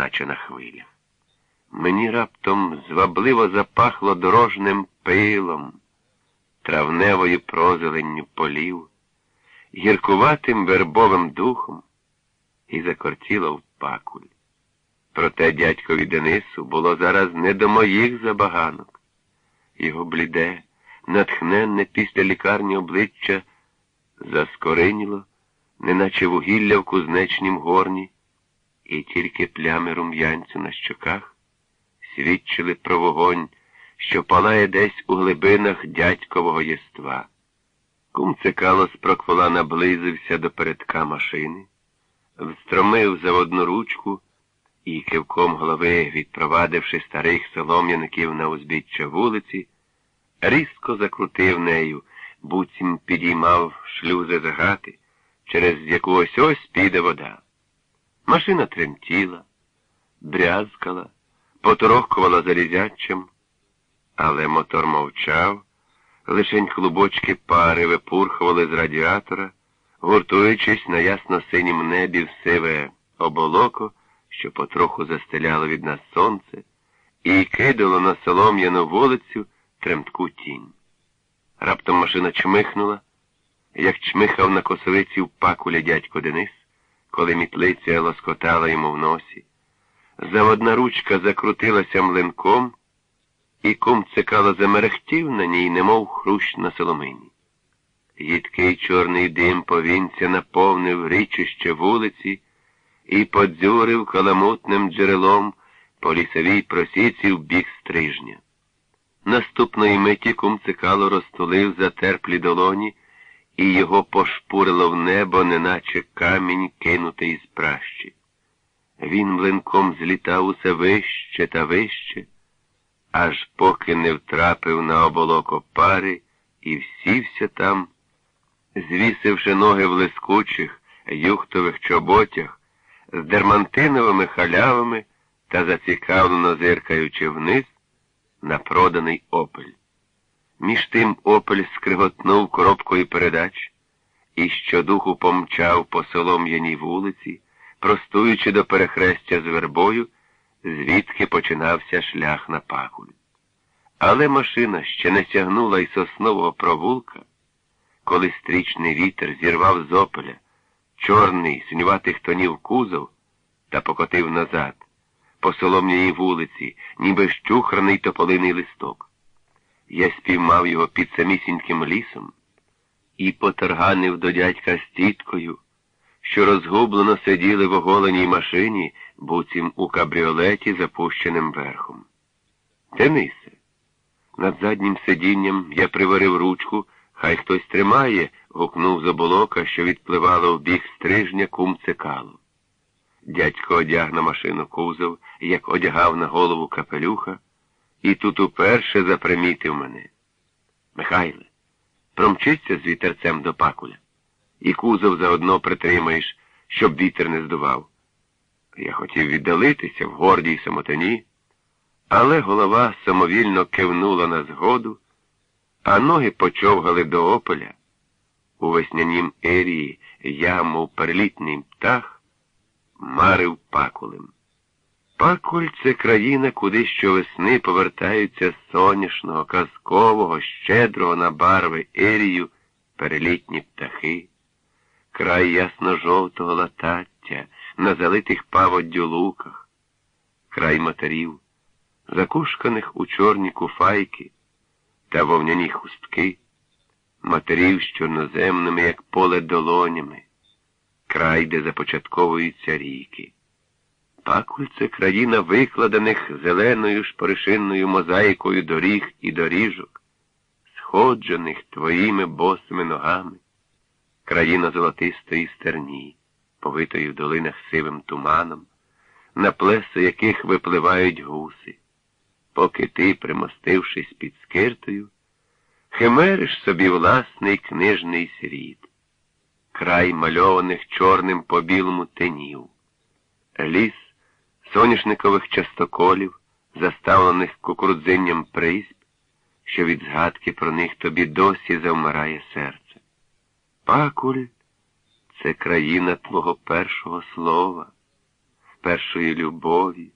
наче на хвилях. Мені раптом звабливо запахло дорожним пилом, травневою прозеленню полів, гіркуватим вербовим духом і закортіло в пакуль. Проте дядькові Денису було зараз не до моїх забаганок. Його бліде, натхненне після лікарні обличчя заскориніло, неначе вугілля в кузнечнім горні, і тільки плями рум'янцю на щоках свідчили про вогонь, що палає десь у глибинах дядькового єства. Кум цикало з проквола наблизився до передка машини, встромив заводну ручку і кивком голови, відпровадивши старих солом'яників на узбіччя вулиці, різко закрутив нею, буцім підіймав шлюзи з гати, через яку ось ось піде вода. Машина тремтіла, брязкала, поторохкувала залізячим, але мотор мовчав, лишень клубочки пари випурхували з радіатора, гуртуючись на ясно-синім небі в сиве оболоко, що потроху застеляло від нас сонце, і кидало на солом'яну вулицю тремтку тінь. Раптом машина чмихнула, як чмихав на косовиці в пакулі дядько Денис, коли мітлиця лоскотала йому в носі. Заводна ручка закрутилася млинком, і кум цикало замерехтів на ній, немов хрущ на соломині. Їдкий чорний дим повінця наповнив річище вулиці і подзюрив каламутним джерелом по лісовій просіці в бік стрижня. Наступної миті кум цикало розтулив затерплі долоні, і його пошпурило в небо, неначе камінь кинутий з пращі. Він млинком злітав усе вище та вище, аж поки не втрапив на оболоко пари і всівся там, звісивши ноги в лискучих, юхтових чоботях, з дермантиновими халявами та зацікавлено зиркаючи вниз на проданий опель. Між тим опель скриготнув коробкою передач і щодуху помчав по солом'яній вулиці, простуючи до перехрестя з вербою, звідки починався шлях на пакуль. Але машина ще не сягнула й соснового провулка, коли стрічний вітер зірвав з опеля чорний синюватих тонів кузов та покотив назад, по солом'яній вулиці, ніби щухраний тополиний листок. Я спіймав його під самісіньким лісом і поторганив до дядька з тіткою, що розгублено сиділи в оголеній машині, буцім у кабріолеті, запущеним верхом. Денисе, над заднім сидінням я приварив ручку, хай хтось тримає, гукнув з оболока, що відпливало в бік стрижня кум цикалу. Дядько одяг на машину кузов, як одягав на голову капелюха, і тут уперше запримітив мене. Михайле, промчиться з вітерцем до пакуля, і кузов заодно притримаєш, щоб вітер не здував. Я хотів віддалитися в гордій самотині, але голова самовільно кивнула на згоду, а ноги почовгали до ополя. У веснянім ерії я, мов перелітний птах, марив пакулем. Пакуль це країна, куди щовесни повертаються з сонячного, казкового, щедрого на барви ерію перелітні птахи, край ясно-жовтого латаття на залитих паводдю луках, край матерів, закушканих у чорні куфайки та вовняні хустки, матерів з чорноземними, як поле долонями, край, де започатковуються ріки. Пакуль це країна викладених зеленою шпоришинною мозаїкою доріг і доріжок, сходжених твоїми босими ногами, країна золотистої стерні, повитої в долинах сивим туманом, на плесо яких випливають гуси, поки ти, примостившись під скиртою, химериш собі власний книжний світ, край мальованих чорним по білому тенів, ліс соняшникових частоколів, заставлених кукурудзинням присп, що від згадки про них тобі досі завмирає серце. Пакуль це країна твого першого слова, першої любові,